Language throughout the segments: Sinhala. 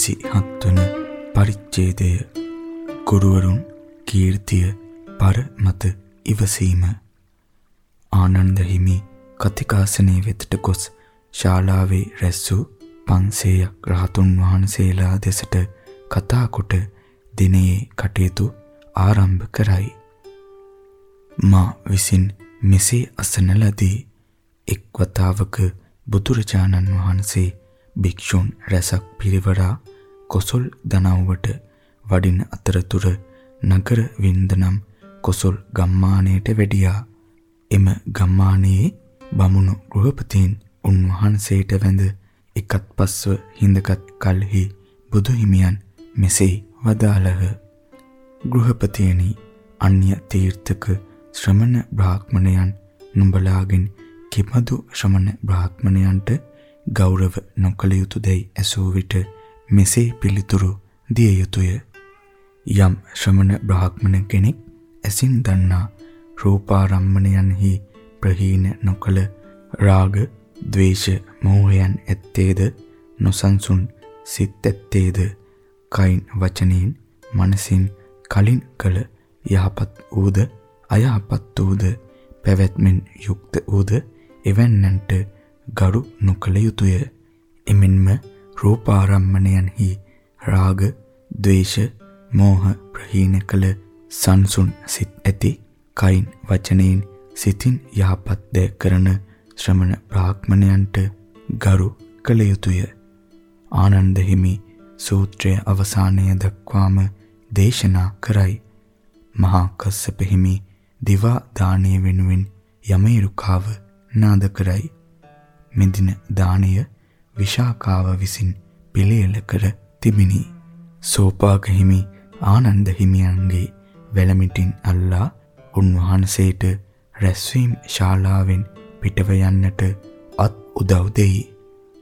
27 වන පරිච්ඡේදය. ගුරුවරුන් කීර්තිය පර මත ඉවසීම. ආනන්ද හිමි කතිකාසනයේ වෙතට ගොස් ශාලාවේ රැස් වූ 500ක් රහතුන් වහන්සේලා දෙසට කතා කොට දිනේ කටයුතු ආරම්භ කරයි. මා විසින් මෙසේ අසන ලදී. එක් වතාවක බුදුරජාණන් වහන්සේ භික්ෂුන් රැසක් පිරිවරා කොසල් දනව්වට වඩින අතරතුර නගර වින්දනම් කොසල් ගම්මානයට වැඩියා. එම ගම්මානයේ බමුණු ගෘහපතීන් උන්වහන්සේට වැඳ එකත් පස්ව හිඳගත් කල්හි බුදු හිමියන් මෙසේ වදාළහ. ගෘහපතියනි අන්‍ය තීර්ථක ශ්‍රමණ බ්‍රාහ්මණයන් නුඹලාගෙන් කිපදු ශ්‍රමණ බ්‍රාහ්මණයන්ට ගෞරව නොකළ යුතුයදයි ඇසූ විට මෙසේ පිළිතුරු දිය යුතුය. යම් ශ්‍රමණ බ්‍රාහ්මණ කෙනෙක් ඇසින් දන්නා රූපාරම්මණයන්හි ප්‍රහීන නොකල රාග, ద్వේෂ, මෝහයන් ඇත්තේද නොසන්සුන් සිත් ඇත්තේද කයින් වචනෙන් මනසින් කලින් කළ යහපත් ඌද අයහපත් ඌද පැවැත්මෙන් යුක්ත ඌද එවන්නන්ට ගරු නොකළ යුතුය. එමෙන්ම රූපාරම්මණයන්හි රාග, ద్వේෂ, මෝහ ප්‍රහීන කළ සංසුන් සිත් ඇති කයින් වචනයෙන් සිතින් යහපත් දෑ කරන ශ්‍රමණ බ්‍රාහ්මණයන්ට ගරු කළ යුතුය. ආනන්ද හිමි සූත්‍රය අවසානය දක්වාම දේශනා කරයි. මහා කස්සප හිමි දිවා දානය වෙනුවෙන් යමේරුකාව නාද කරයි. මෙදින දාණය විශාකාව විසින් පිළියෙල කර තිබිනි. සෝපාක හිමි ආනන්ද හිමියන්ගේ වැලමිටින් අල්ලා උන්වහන්සේට රැස්වීම් ශාලාවෙන් පිටව යන්නට අත් උදව් දෙයි.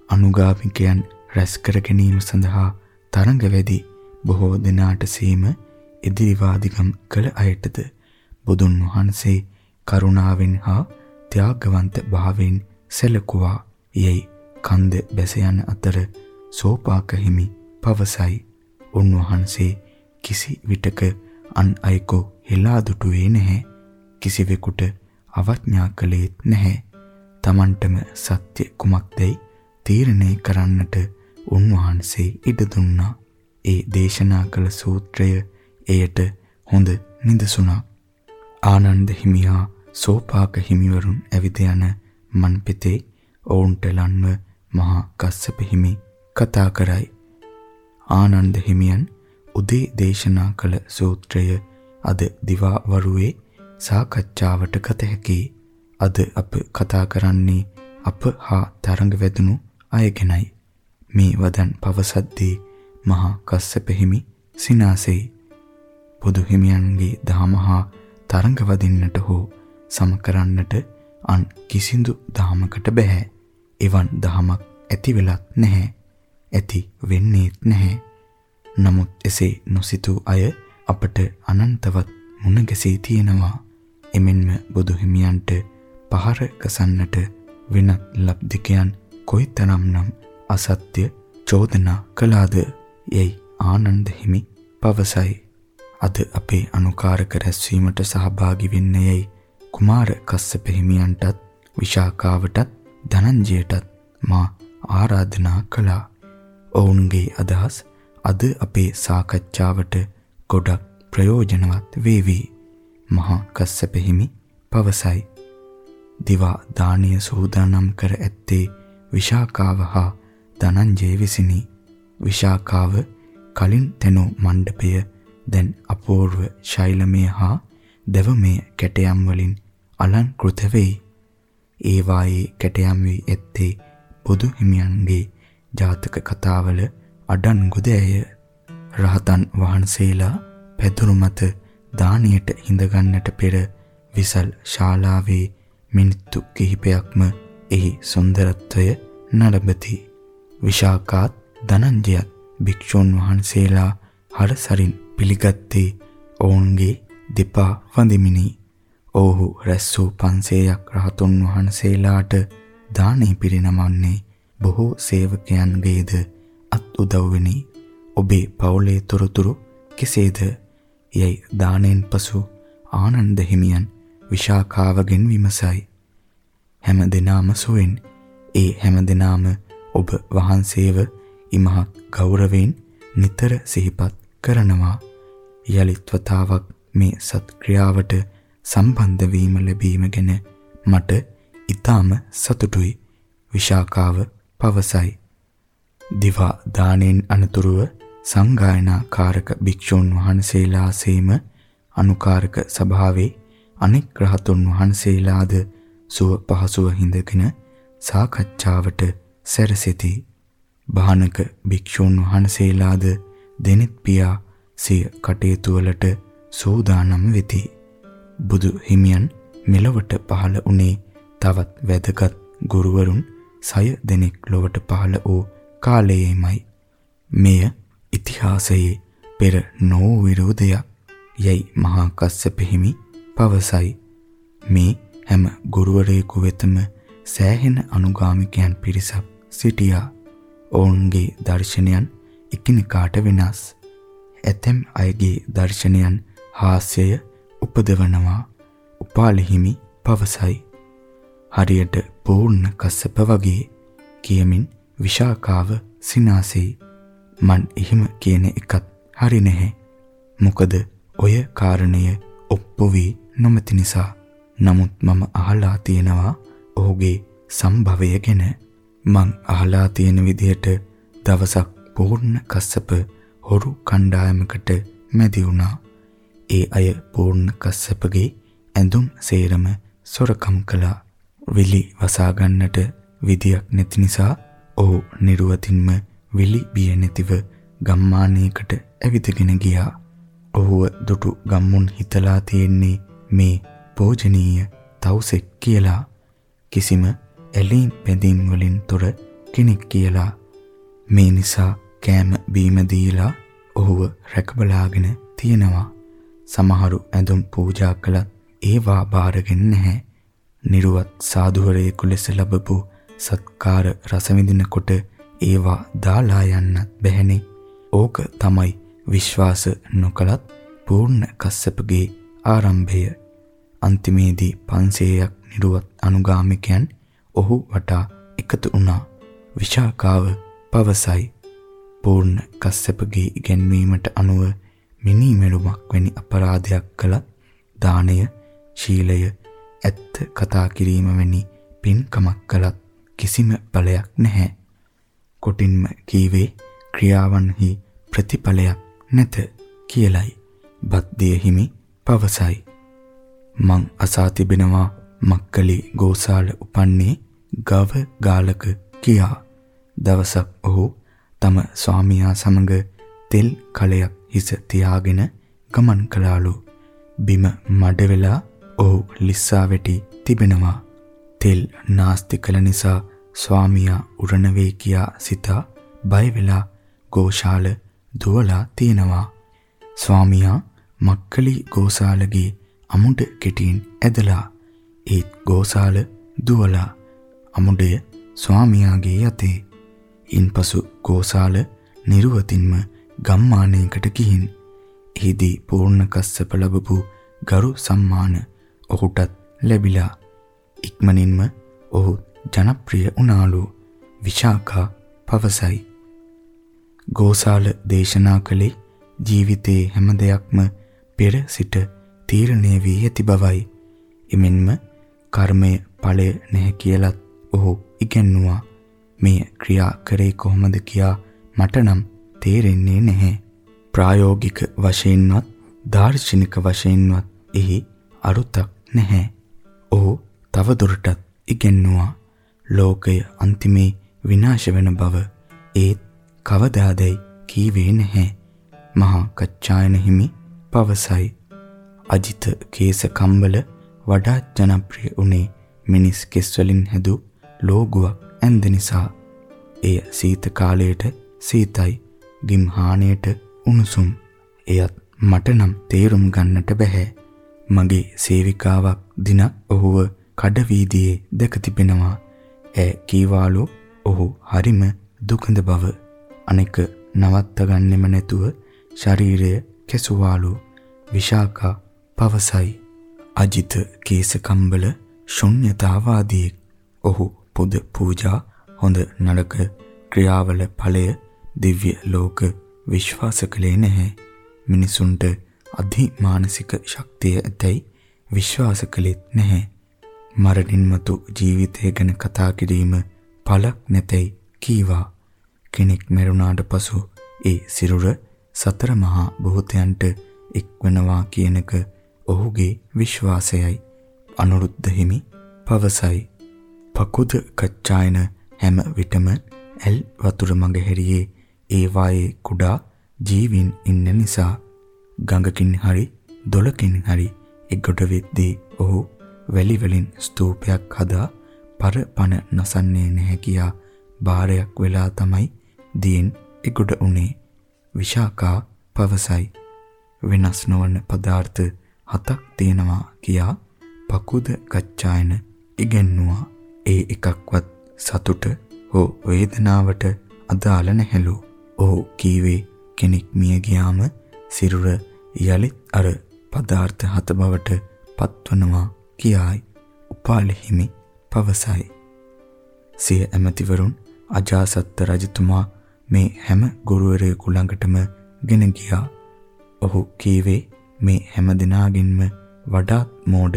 අනුගාමිකයන් රැස් කර ගැනීම සඳහා තරඟ වැඩි බොහෝ දෙනාට සීම ඉදිරිවාදිකම් කළ අයටද බුදුන් වහන්සේ කරුණාවෙන් හා ත්‍යාගවන්ත භාවයෙන් සැලකුවා යයි කන්ද බැස යන අතර සෝපාක හිමි පවසයි. උන්වහන්සේ කිසි විටක අන් අයෙකු හෙලා දුටුවේ නැහැ. කිසිවෙකුට අවඥා කළේත් නැහැ. Tamanටම සත්‍ය කුමක්දයි තීරණය කරන්නට උන්වහන්සේ ඉඩ දුන්නා. ඒ දේශනා කළ සූත්‍රය එයට හොඳ නිදසුණක්. ආනන්ද හිමියා සෝපාක හිමිවරුන් ඇවිද යන මන්පිතේ ඔවුන්ට ලන්ව මහා කස්සප හිමි කතා කරයි. ආනන්ද හිමියන් උදේ දේශනා කළ සූත්‍රය අද දිවා වරුවේ සාකච්ඡාවට ගත හැකි. අද අප කතා කරන්නේ අප හා තරඟ වැදුණු අය ගැනයි. මේ වදන් පවසද්දී මහා කස්සප හිමි සිනාසෙයි. බුදු හිමියන්ගේ දහම හා තරඟ වදින්නට හෝ සම කරන්නට අන් කිසිදු දහමකට බෑ. එවන් දහමක් ඇති වෙලත් නැහැ. ඇති වෙන්නේත් නැහැ. නමුත් එසේ නොසිතූ අය අපට අනන්තවත් මුණ ගැසී තියෙනවා. එමෙන්ම බුදු හිමියන්ට පහර ගසන්නට වෙනත් ලබ්ධිකයන් කොයිතරම්නම් අසත්‍ය චෝදනා කළාද යයි ආනන්ද හිමි පවසයි. අද අපේ අනුකාරක රැස්වීමට සහභාගී වෙන්න යයි කුමාර කස්සප හිමියන්ටත් විශාකාවටත් ධනංජයටත් මා ආරාධනා කළා. ඔවුන්ගේ අදහස් අද අපේ සාකච්ඡාවට ගොඩක් ප්‍රයෝජනවත් වේවි. මහා කස්සප හිමි පවසයි. දිවා දානීය සූදානම් කර ඇත්තේ විශාකාව හා ධනංජය විසිනි. විශාකාව කලින් තැනු මණ්ඩපය දැන් අපූර්ව ශෛලමය හා දවමය කැටයම් වලින් අලංකృత වෙයි. ඒ වායේ කැටයම් වී ඇත්තේ බුදු හිමියන්ගේ ජාතක කතාවල අඩන්ගුදෑය. රහතන් වහන්සේලා පැදුරු මත දානියට හිඳගන්නට පෙර විසල් ශාලාවේ මිනිත්තු කිහිපයක්ම එහි සුන්දරත්වය නලබති. විශාකාත් ධනංජයත් භික්ෂුන් වහන්සේලා හරසරින් පිළිගත්තේ ඔවුන්ගේ දෙපා වඳිමිනි. ඔවුහු රැස් වූ 500ක් රහතුන් වහන්සේලාට දානේ පිරිනමන්නේ බොහෝ සේවකයන්ගේද අත් උදව්වෙනි. ඔබේ පවුලේ තොරතුරු කෙසේද? යයි දාණයෙන් පසු ආනන්ද හිමියන් විශාඛාවගෙන් විමසයි. හැම දිනාම සුවෙන් ඒ හැම දිනාම ඔබ වහන්සේව ඉමහත් ගෞරවයෙන් නිතර සිහිපත් කරනවා. යලිත් වතාවක් මේ සත්ක්‍රියාවට සම්බන්ධ වීම ලැබීම ගැන මට ඊටාම සතුටුයි. විශාකාව පවසයි. දිවා දාණයෙන් අනතුරුව සංගායනා කාරක භික්ෂුන් වහන්සේලාසේම අනුකාරක සභාවේ අනෙක් රහතුන් වහන්සේලාද සුව පහසුව හිඳගෙන සාකච්ඡාවට සැරසෙති. බාහනක භික්ෂුන් වහන්සේලාද දෙනෙත් පියා සිය කටයුතු වලට සූදානම් වෙති. බුදු හිමියන් මෙලොවට පහළ වුණේ තවත් වැදගත් ගුරුවරුන් සය දෙනෙක් ලොවට පහළ වූ කාලයේමයි. මෙය ඉතිහාසයේ පෙර නෝ විරෝධයක් යයි මහා කස්සප හිමි පවසයි. මේ හැම ගුරුවරයෙකු වෙතම සෑහෙන අනුගාමිකයන් පිරිසක් සිටියා. ඔවුන්ගේ දර්ශනයන් එකිනෙකාට වෙනස්. ඇතැම් අයගේ දර්ශනයන් හාස්‍යය උපදවනවා. උපාලි හිමි පවසයි. හරියට පූර්ණ කස්සප වගේ කියමින් විශාකාව සිනාසෙයි. මන් එහෙම කියන එකත් හරි නැහැ. මොකද ඔය කාරණය ඔප්පු වී නොමැති නිසා. නමුත් මම අහලා තියෙනවා ඔහුගේ සම්භවය ගැන. මං අහලා තියෙන විදිහට දවසක් පූර්ණ කස්සප හොරු කණ්ඩායමකට මැදි වුණා. ඒ අය පූර්ණ කස්සපගේ ඇඳුම් සේරම සොරකම් කළා. විලි වසා ගන්නට විදියක් නැති නිසා ඔහු නිර්වතින්ම විලි බිය නැතිව ගම්මානයකට ඇවිදගෙන ගියා. ඔහුව දුටු ගම්මුන් හිතලා තියෙන්නේ මේ පෝජනීය තවුසෙක් කියලා. කිසිම ඇලීම් බැඳීම් වලින් තොර කෙනෙක් කියලා. මේ නිසා කෑම බීම දීලා ඔහුව රැකබලාගෙන තියෙනවා. සමහරු ඇඳුම් පූජා කළත් ඒවා බාරගෙන නැහැ. නිර්වත් සාධුවරයෙකු ලෙස ලැබපු සත්කාර රස විඳිනකොට ඒවා දාලා යන්නත් බැහැනේ. ඕක තමයි විශ්වාස නොකලත් පූර්ණ කස්සපගේ ආරම්භය. අන්තිමේදී 500ක් නිර්වත් අනුගාමිකයන් ඔහු වටා එකතු වුණා. විශාකාව පවසයි. පූර්ණ කස්සපගේ ඉගැන්වීමට අනුව මිනි මෙලුමක් වැනි අපරාධයක් කළත් දානය, ශීලය, ඇත්ත කතා කිරීම වැනි පින්කමක් කළත් කිසිම ඵලයක් නැහැ. කොටින්ම කීවේ ක්‍රියාවන්හි ප්‍රතිඵලයක් නැත කියලයි. බද්දේ හිමි පවසයි. මං අසා තිබෙනවා මක්කලි ගෝසාල උපන්නේ ගව ගාලක කියා. දවසක් ඔහු තම ස්වාමියා සමග තෙල් කලයක් හිස තියාගෙන ගමන් කළාලු. බිම මඩ වෙලා ඔහු ලිස්සා වැටි තිබෙනවා. තෙල් නාස්ති කළ නිසා ස්වාමියා උරණ වේ කියා සිතා බය වෙලා ගෝශාල දුවලා තියෙනවා. ස්වාමියා මක්කලි ගෝසාලගේ අමුඩ කෙටින් ඇදලා ඒත් ගෝසාල දුවලා අමුඩය ස්වාමියාගේ යතේ. ඉන්පසු ගෝසාල නිර්වතින්ම ගම්මානයකට ගිහින් එහිදී පූර්ණ කස්සප ලැබපු ගරු සම්මාන ඔහුටත් ලැබිලා ඉක්මනින්ම ඔහු ජනප්‍රිය වුණාලු විශාඛා පවසයි. ගෝසාල දේශනා කළේ ජීවිතයේ හැම දෙයක්ම පෙර සිට තීරණය වී ඇති බවයි. එමෙන්ම කර්මය ඵලය නැහැ කියලත් ඔහු ඉගැන්නුවා. මේ ක්‍රියා කරේ කොහොමද කියා මට නම් තේරෙන්නේ නැහැ. ප්‍රායෝගික වශයෙන්වත් දාර්ශනික වශයෙන්වත් එහි අරුතක් නැහැ. ඔහු තවදුරටත් ඉගෙනුවා ලෝකය අන්තිමේ විනාශ වෙන බව ඒත් කවදාදයි කීවේ නැහැ. මහා කච්චායන හිමි පවසයි. අජිත කේස කම්බල වඩා ජනප්‍රිය උනේ මිනිස් කෙස් වලින් හැදූ ලෝගුවක් ඇඳ නිසා. එය සීත කාලයට සීතයි, ගිම්හානයට උණුසුම්. එයත් මට නම් තේරුම් ගන්නට බෑ. මගේ සේවිකාවක් දිනක් ඔහුව කඩ වීදියේ දැක තිබෙනවා. ඈ කීවාලු ඔහු හරිම දුකඳ බව. අනෙක නවත්ත ගන්නෙම නැතුව ශරීරය කෙසුවාලු විශාකා පවසයි. අජිත කේසකම්බල ශුන්්‍යතාවාදී ඔහු පුද පූජා හොඳ නරක ක්‍රියාවල ඵලය දිව්‍ය ලෝක විශ්වාස කළේ නැහැ. මිනිසුන්ට අධිමානසික ශක්තිය ඇතැයි විශ්වාස කළෙත් නැහැ. මරණින් මතු ජීවිතය ගැන කතා කිරීම පළක් නැතැයි කීවා. කෙනෙක් මරුණාට පසු ඒ සිරුර සතර මහා භූතයන්ට එක්වනවා කියනක ඔහුගේ විශ්වාසයයි. අනුරුද්ධ හිමි පවසයි. පකුද කච්චායන හැම විටම ඇල් වතුර මඟ හැරියේ ඒ වායේ කුඩා ජීවින් ඉන්න නිසා ගඟකින් හරි දොලකින් හරි එගොඩ වෙද්දී ඔහු වැලි වලින් ස්තූපයක් හදා පරපණ නසන්නේ නැහැ කියා බාරයක් වෙලා තමයි දීන් එගොඩ උනේ. විශාකා පවසයි. වෙනස් නොවන පදාර්ථ හතක් තියෙනවා කියා පකුද කච්චායන ඉගෙනුවා ඒ එකක්වත් සතුට හෝ වේදනාවට අදාළ නැහැලු. ඔහු කීවේ කෙනෙක් මිය ගියාම සිරුර යලිත් අර පදාර්ථ හත බවට පත්වනවා කියායි. උපාලි හිමි පවසයි. සිය ඇමතිවරුන් අජාසත් රජතුමා මේ හැම ගුරුවරයෙකු ළඟටම ගෙන ගියා. ඔහු කීවේ මේ හැම දිනාගින්ම වඩාත් මෝඩ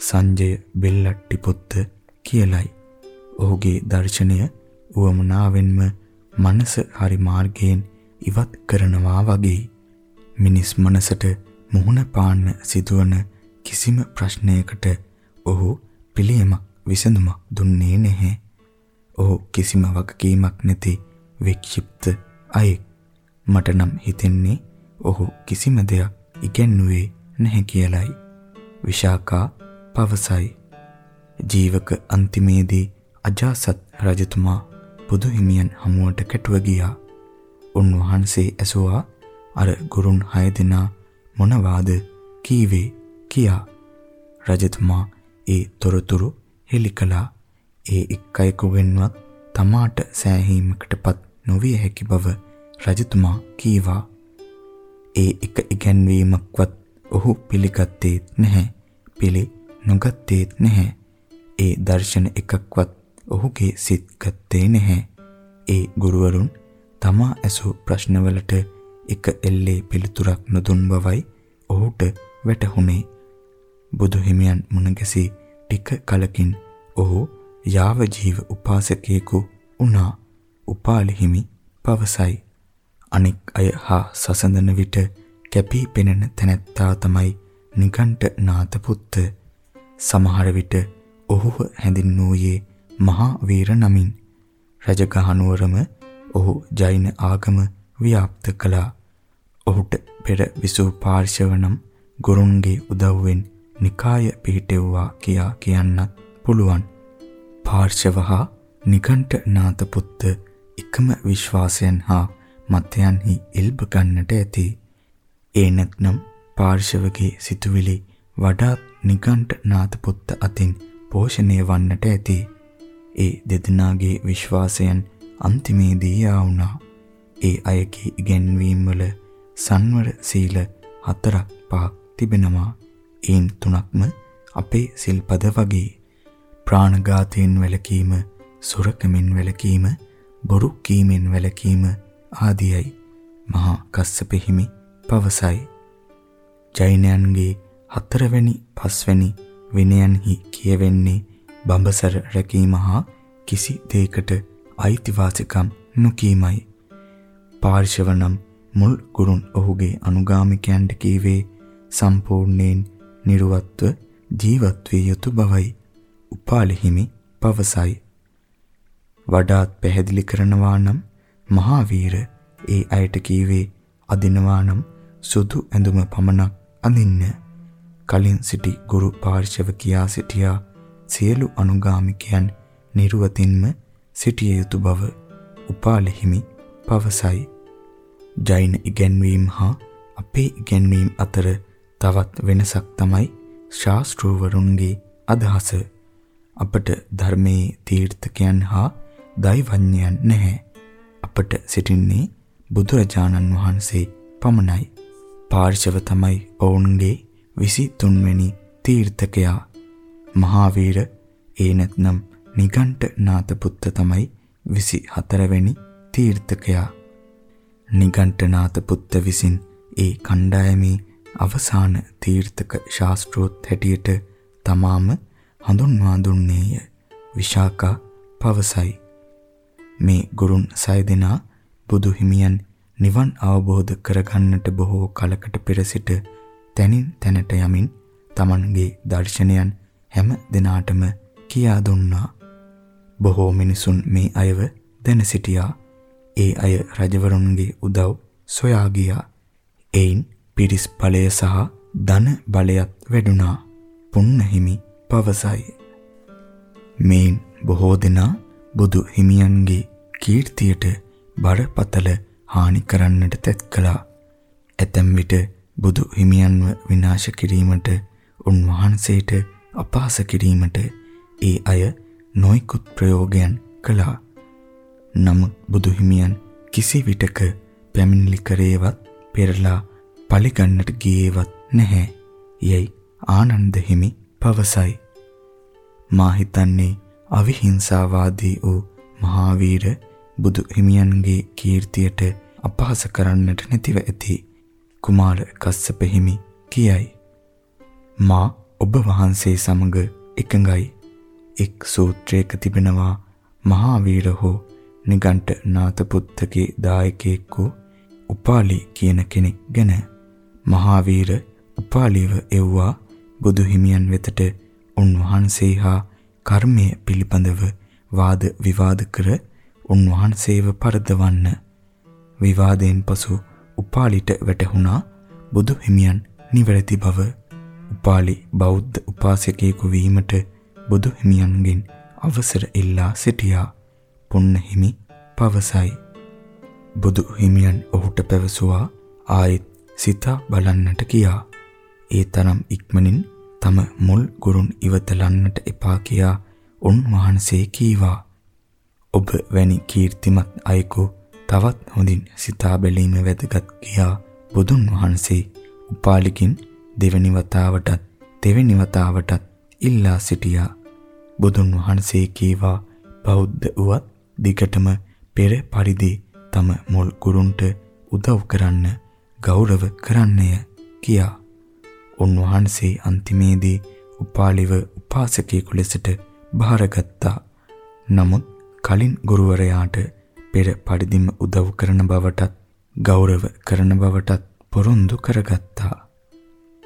සංජය බෙල්ලට්ටි පුත්ත කියලයි. ඔහුගේ දර්ශනය උවමනාවෙන්ම මනස හරි මාර්ගයෙන් ඉවත් කරනවා වගේ. මිනිස් මනසට මුහුණ පාන්න සිදුවන කිසිම ප්‍රශ්නයකට ඔහු පිළියමක් විසඳුමක් දුන්නේ නැහැ. ඔහු කිසිම වගකීමක් නැති වික්ෂිප්ත අයෙක්. මට නම් හිතෙන්නේ ඔහු කිසිම දෙයක් ඉගෙනුවේ නැහැ කියලයි. විශාකා පවසයි. ජීවක අන්තිමේදී අජාසත් රජතුමා බුදු හිමියන් හමුවට කැටුව ගියා. උන්වහන්සේ ඇසුවා අර ගුරුන් හය දෙනා මොනවාද කීවේ කියා. රජතුමා ඒ තොරතුරු හෙළි කළා. ඒ එක් අයෙකුගෙන්වත් තමාට සෑහීමකටපත් නොවිය හැකි බව රජතුමා කීවා. ඒ එක ඉගැන්වීමක්වත් ඔහු පිළිගත්තේ නැහැ. පිළි නොගත්තේත් නැහැ. ඒ දර්ශන එකක්වත් ඔහුගේ සිත් ගත්තේ නැහැ. ඒ ගුරුවරුන් තමා ඇසූ ප්‍රශ්නවලට එක එල්ලේ පිළිතුරක් නොදුන් බවයි ඔහුට වැටහුනේ. බුදු හිමියන් මුණගැසී ටික කලකින් ඔහු යාව ජීව උපාසකයෙකු වුණා. උපාලි හිමි පවසයි. අනෙක් අය හා සසඳන විට කැපී පෙනෙන තැනැත්තා තමයි නිකණ්ඨ නාත පුත්ත. සමහර විට ඔහුව හැඳින්වූයේ මහා වීර නමින්. රජගහනුවරම ඔහු ජෛන ආගම ව්‍යාප්ත කළා. ඔහුට පෙර විසූ පාර්ශව නම් ගුරුන්ගේ උදව්වෙන් නිකාය පිහිටෙව්වා කියා කියන්නත් පුළුවන්. පාර්ශව හා නිකණ්ඨ නාත පුත්ත එකම විශ්වාසයන් හා මතයන්හි එල්බ ගන්නට ඇති. ඒ නැත්නම් පාර්ශවගේ සිතුවිලි වඩාත් නිකණ්ඨ නාත පුත්ත අතින් පෝෂණය වන්නට ඇති. ඒ දෙදෙනාගේ විශ්වාසයන් අන්තිමේදී ආවුණා. ඒ අයගේ ඉගැන්වීම් වල සංවර සීල හතරක් පහක් තිබෙනවා. ඒන් තුනක්ම අපේ සිල්පද වගේ. ප්‍රාණඝාතයෙන් වැළකීම, සොරකමින් වැළකීම, බොරු කීමෙන් වැළකීම ආදියයි. මහා කස්සප හිමි පවසයි. ජෛනයන්ගේ හතරවැනි පස්වැනි විනයන්හි කියවෙන්නේ බඹසර රැකීම හා කිසි දෙයකට අයිතිවාසිකම් නොකීමයි. පාර්ශව නම් මුල් ගුරුන් ඔහුගේ අනුගාමිකයන්ට කීවේ සම්පූර්ණයෙන් නිර්වත්ව ජීවත් විය යුතු බවයි. උපාලි හිමි පවසයි. වඩාත් පැහැදිලි කරනවා නම් මහාවීර ඒ අයට කීවේ අදිනවා නම් සුදු ඇඳුම පමණක් අඳින්න. කලින් සිටි ගුරු පාර්ශව කියා සිටියා සියලු අනුගාමිකයන් නිර්වතින්ම සිටිය යුතු බව උපාලි හිමි පවසයි. ජෛන ඉගැන්වීම් හා අපේ ඉගැන්වීම් අතර තවත් වෙනසක් තමයි ශාස්ත්‍රවරුන්ගේ අදහස. අපට ධර්මයේ තීර්ථකයන් හා දෛවඥයන් නැහැ. අපට සිටින්නේ බුදුරජාණන් වහන්සේ පමණයි. පාර්ශව තමයි ඔවුන්ගේ 23 වෙනි තීර්ථකයා. මහාවීර ඒ නැත්නම් නිගණ්ඨනාත පුත්ත තමයි 24 වෙනි තීර්ථකයා. නිගණ්ඨනාත පුත්ත විසින් ඒ කණ්ඩායමේ අවසාන තීර්ථක ශාස්ත්‍රෝත් හැටියට තමාම හඳුන්වා දුන්නේය. විශාකා පවසයි. මේ ගුරුන් සය දෙනා බුදු හිමියන් නිවන් අවබෝධ කරගන්නට බොහෝ කලකට පෙර සිට තනින් තැනට යමින් Tamanගේ දර්ශනයන් හැම දිනාටම කියා දුන්නා. බොහෝ මිනිසුන් මේ අයව දැන සිටියා. ඒ අය රජවරුන්ගේ උදව් සොයා ගියා. එයින් පිරිස් බලය සහ ධන බලයත් වැඩුණා. පුන්න හිමි පවසයි. මේන් බොහෝ දෙනා බුදු හිමියන්ගේ කීර්තියට බරපතල හානි කරන්නට තැත් කළා. ඇතැම් විට බුදු හිමියන්ව විනාශ කිරීමට උන්වහන්සේට අපහාස කිරීමට ඒ අය නොයිකුත් ප්‍රයෝගයන් කළා. නමුත් බුදු හිමියන් කිසි විටක පැමිණිලි කරේවත් පෙරලා පලිගන්නට ගියේවත් නැහැ. යයි ආනන්ද හිමි පවසයි. මා හිතන්නේ අවිහිංසාවාදී වූ මහාවීර බුදු හිමියන්ගේ කීර්තියට අපහාස කරන්නට නැතිව ඇති කුමාර කස්සප හිමි කියයි. මා ඔබ වහන්සේ සමග එකඟයි. එක් සූත්‍රයක තිබෙනවා මහාවීර හෝ නිගණ්ඨ නාතපුත්තගේ දායකයෙක් වූ උපාලි කියන කෙනෙක් ගැන. මහාවීර උපාලිව එව්වා බුදු හිමියන් වෙතට උන්වහන්සේ හා කර්මය පිළිබඳව වාද විවාද කර උන්වහන්සේව පරදවන්න. විවාදයෙන් පසු උපාලිට වැටහුණා බුදු හිමියන් නිවැරදි බව. උපාලි බෞද්ධ උපාසකයෙකු වීමට බුදු හිමියන්ගෙන් අවසර ඉල්ලා සිටියා. පුන්න හිමි පවසයි. බුදු හිමියන් ඔහුට පැවසුවා ආයෙත් සිතා බලන්නට කියා ඒ තරම් ඉක්මනින් තම මුල් ගුරුන් ඉවතලන්නට එපා කියා උන්වහන්සේ කීවා. ඔබ වැනි කීර්තිමත් අයෙකු තවත් හොඳින් සිතා බැලීම වැදගත් කියා බුදුන් වහන්සේ උපාලිකින් දෙවැනි වතාවටත් තෙවැනි වතාවටත් ඉල්ලා සිටියා. බුදුන් වහන්සේ කීවා බෞද්ධ වුවත් දිගටම පෙර පරිදි තම මුල් ගුරුන්ට උදව් කරන්න ගෞරව කරන්නය කියා. උන්වහන්සේ අන්තිමේදී උපාලිව උපාසකයෙකු ලෙසට බාරගත්තා. නමුත් කලින් ගුරුවරයාට පෙර පරිදිම උදව් කරන බවටත් ගෞරව කරන බවටත් පොරොන්දු කරගත්තා.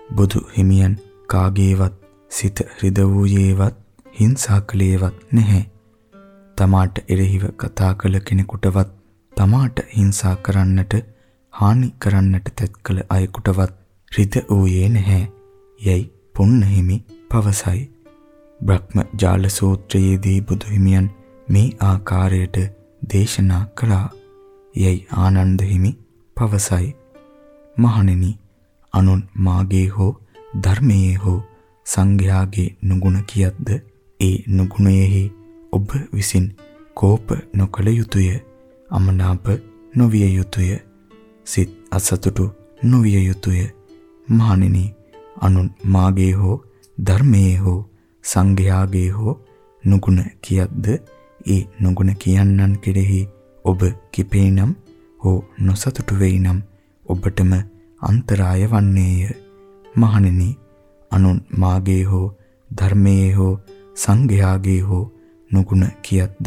බුදු හිමියන් කාගේවත් සිත රිදවූයේවත් හිංසා කළේවත් නැහැ. තමාට එරෙහිව කතා කළ කෙනෙකුටවත් තමාට හිංසා කරන්නට හානි කරන්නට තැත් කළ අයෙකුටවත් රිද වූයේ නැහැ. යයි පුන්නහිමි පවසයි. බ්‍රහ්ම ජාල සූත්‍රයේදී බුදු හිමියන් මේ ආකාරයට දේශනා කළා. යයි ආනන්ද හිමි පවසයි. මහණෙනි අනුන් මාගේ හෝ ධර්මයේ හෝ සංඝයාගේ නුගුණ කියද්ද ඒ නුගුණයෙහි ඔබ විසින් කෝප නොකළ යුතුය. අමනාප නොවිය යුතුය. සිත් අසතුටු නොවිය යුතුය. මහණෙනි අනුන් මාගේ හෝ ධර්මයේ හෝ සංඝයාගේ හෝ නුගුණ කියද්ද ඒ නුගුණ කියන්නන් කෙරෙහි ඔබ කිපේනම් හෝ නොසතුටු වෙයිනම් ඔබටම අන්තරාය වන්නේය. මහණෙනි අනුන් මාගේ හෝ ධර්මයේ හෝ සංඝයාගේ හෝ නුගුණ කියද්ද?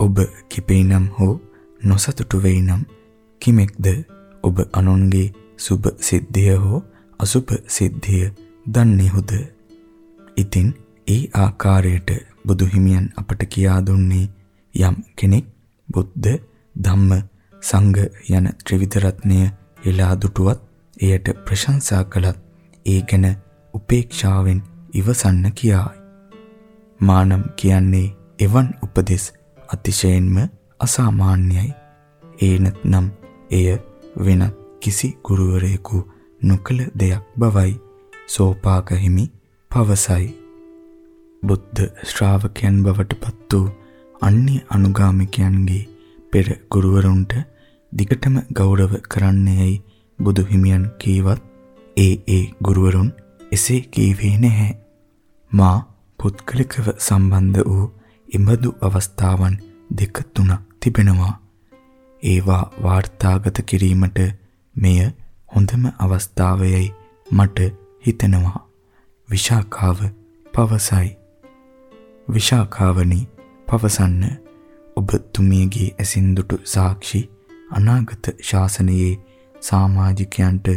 ඔබ කිපේනම් හෝ නොසතුටු වෙයිනම් කිමෙක්ද? ඔබ අනුන්ගේ සුභ සිද්ධිය හෝ අසුභ සිද්ධිය දන්නේහුද? ඉතින් ඒ ආකාරයට බුදු හිමියන් අපට කියා දුන්නේ යම් කෙනෙක් බුද්ධ ධම්ම සංඝ යන ත්‍රිවිධ රත්නය එලා දුටුවත් එයට ප්‍රශංසා කළත් ඒ ගැන උපේක්ෂාවෙන් ඉවසන්න කියායි. මානම් කියන්නේ එවන් උපදෙස් අතිශයින්ම අසාමාන්‍යයි. ඒ නැත්නම් එය වෙනත් කිසි ගුරුවරයෙකු නොකළ දෙයක් බවයි සෝපාක හිමි පවසයි. බුද්ධ ශ්‍රාවකයන් බවට පත් වූ අන්‍ය අනුගාමිකයන්ගේ පෙර ගුරුවරුන්ට දිගටම ගෞරව කරන්නේයි බුදු හිමියන් කීවත් ඒ ඒ ගුරුවරුන් එසේ කීවේ නැහැ. මා පුද්ගලිකව සම්බන්ධ වූ ඉබඳු අවස්ථාවන් දෙක තුනක් තිබෙනවා. ඒවා වාර්තාගත කිරීමට මෙය හොඳම අවස්ථාවයයි මට හිතෙනවා. විශාඛාව පවසයි. විශාඛාවනි පවසන්න ඔබ තුමියගේ ඇසින් දුටු සාක්ෂි අනාගත ශාසනයේ සමාජිකයන්ට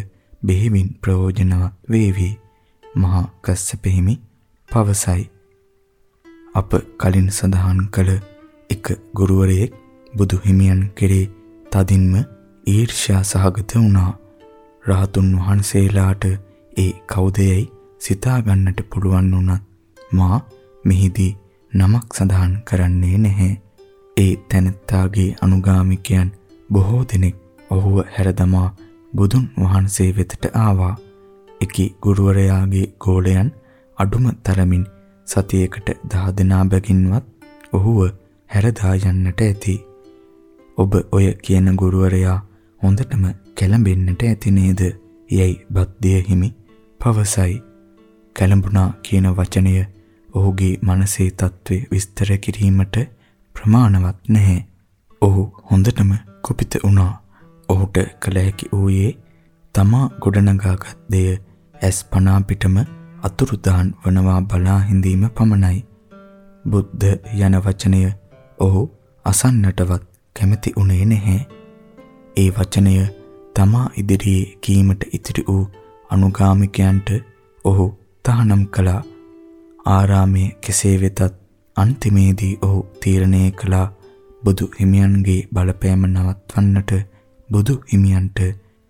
බෙහෙවින් ප්‍රයෝජනවත් වේවි. මහා කස්සප හිමි පවසයි. අප කලින් සඳහන් කළ එක ගුරුවරයෙක් බුදු හිමියන් කෙරේ තදින්ම ඊර්ෂ්‍යා සහගත වුණා. රහතුන් වහන්සේලාට ඒ කවුදයයි සිතා ගන්නට පුළුවන් වුණත් මා මෙහිදී නමක් සඳහන් කරන්නේ නැහැ. ඒ තැනත්තාගේ අනුගාමිකයන් බොහෝ දෙනෙක් ඔහුව හැරදමා බුදුන් වහන්සේ වෙතට ආවා. එකී ගුරුවරයාගේ ගෝලයන් අඩුම තරමින් සතියකට දහ දෙනා බැගින්වත් ඔහුව හැරදා යන්නට ඇති. ඔබ ඔය කියන ගුරුවරයා හොඳටම කැළඹෙන්නට ඇති නේද? යයි බද්දේ හිමි පවසයි. කැළඹුණා කියන වචනය ඔහුගේ මනසේ තත්ත්වය විස්තර කිරීමට ප්‍රමාණවත් නැහැ. ඔහු හොඳටම කුපිත වුණා. ඔහුට කල හැකි වූයේ තමා ගොඩනගාගත් දෙය ඇස් පනා පිටම අතුරුදාන් වනවා බලා හිඳීම පමණයි. බුද්ධ යන වචනය ඔහු අසන්නටවත් කැමති උනේ නැහැ. ඒ වචනය තමා ඉදිරියේ කීමට ඉතිරි වූ අනුගාමිකයන්ට ඔහු තහනම් කළා. ආරාමයේ කෙසේ වෙතත් අන්තිමේදී ඔහු තීරණය කළා බුදු හිමියන්ගේ බලපෑම නවත්වන්නට බුදු හිමියන්ට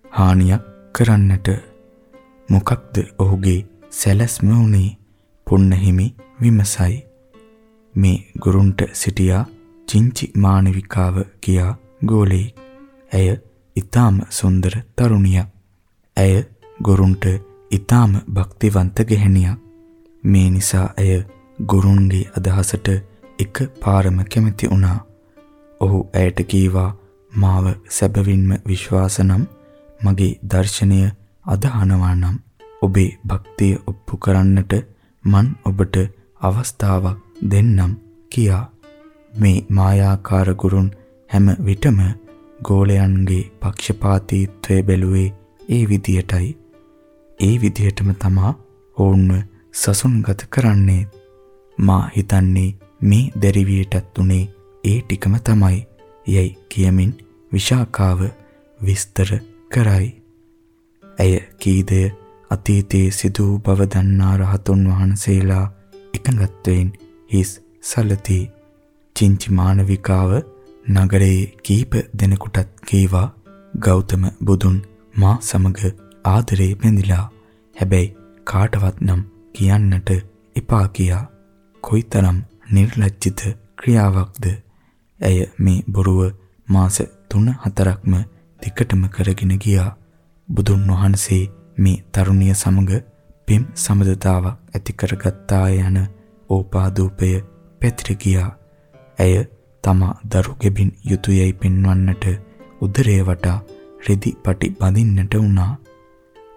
හානියක් කරන්නට. මොකක්ද ඔහුගේ සැලැස්ම වුණේ? පුන්නහිමි විමසයි. මේ ගුරුන්ට සිටියා චිංචි මානවිකාව කියා ගෝලී. ඇය ඊටාම සුන්දර තරුණියක් ඇය ගුරුන්ට ඊටාම භක්තිවන්ත ගැහණියක් මේ නිසා ඇය ගුරුන්ගේ අදහසට එක පාරම කැමති වුණා. ඔහු ඇයට කීවා මාව සැබවින්ම විශ්වාස නම් මගේ දර්ශනය අදහනවා නම් ඔබේ භක්තිය ඔප්පු කරන්නට මන් ඔබට අවස්ථාවක් දෙන්නම් කියා. මේ මායාකාර ගුරුන් හැම විටම ගෝලයන්ගේ පක්ෂපාතීත්වය බැලුවේ ඒ විදියටයි. ඒ විදියටම තමා ඔවුන්ව සසුන්ගත කරන්නේ. මා හිතන්නේ මේ දැරිවියටත් උනේ ඒ ටිකම තමයි. යයි කියමින් විශාකාව විස්තර කරයි ඇය කීදය අතීතයේ සිදු බව දන්නා රහතුන් වහන්සේලා එකඟත්වයෙන් හිස් සලති. චින්චි මානවිකාව නගරයේ කීප දෙනෙකුටත් කීවා ගෞතම බුදුන් මා සමග ආදරේ බැඳිලා. හැබැයි කාටවත් නම් කියන්නට එපා කියා. කොයිතරම් නිර්ලජ්ජිත ක්‍රියාවක්ද. ඇය මේ බොරුව මාස 3-4ක්ම දිගටම කරගෙන ගියා. බුදුන් වහන්සේ මේ තරුණිය සමග පෙම් සමදතාවක් ඇති කරගත්තා යන ඕපාදූපය පැතිර ගියා. ඇය තමා දරු ගෙබින් යුතුයයි පෙන්වන්නට උදරය වටා රෙදි පටි බඳින්නට වුණා.